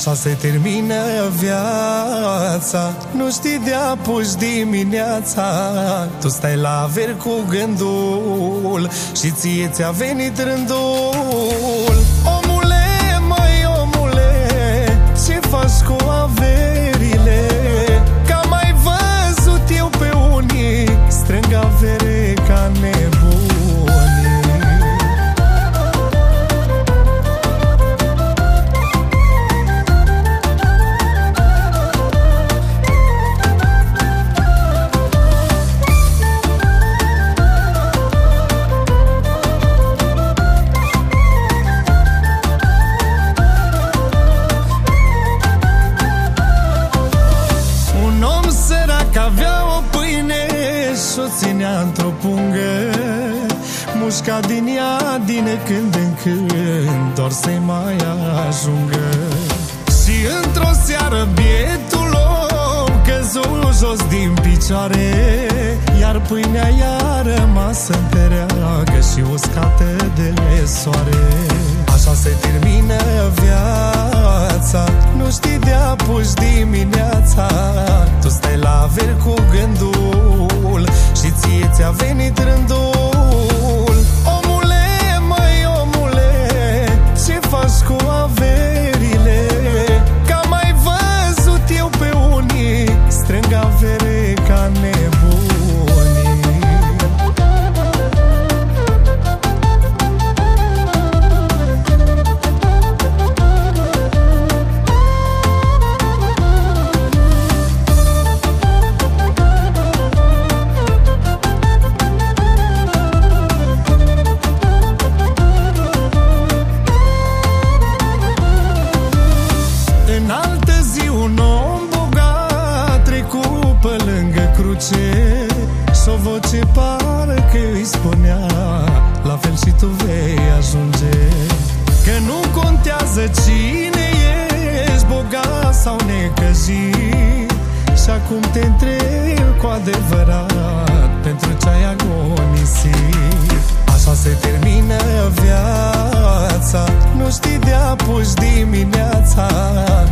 Așa se termină viața. Nu știi de apuși dimineața. Tu stai la ver cu gândul Și ție ți-a venit rândul. Omule, mai omule Ce faci cu Mușca din ea din când în când Doar să-i mai ajungă. Și într-o seară bietul om Căzu jos din picioare Iar pâinea i-a rămas întreagă Și uscată de soare. Așa se termină viața Nu știi de apuși dimineața. Tu stai la ver cu gândul Și ție ți-a venit rândul se pare că îi spunea La fel și tu vei ajunge. Că nu contează cine ești Bogat sau necăjit Și acum te întreb cu adevărat Pentru ce ai agonisit? Așa se termină viața Nu știi de apus dimineața.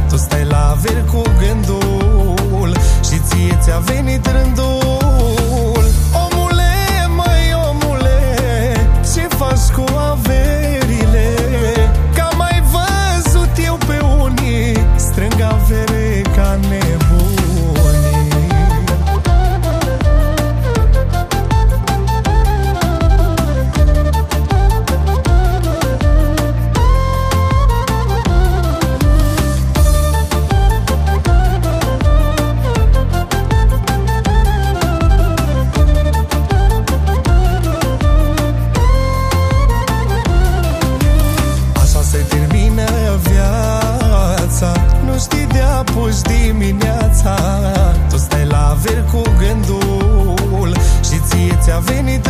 Tu stai la ver cu gândul Și ție ți-a venit rândul. se a avenida.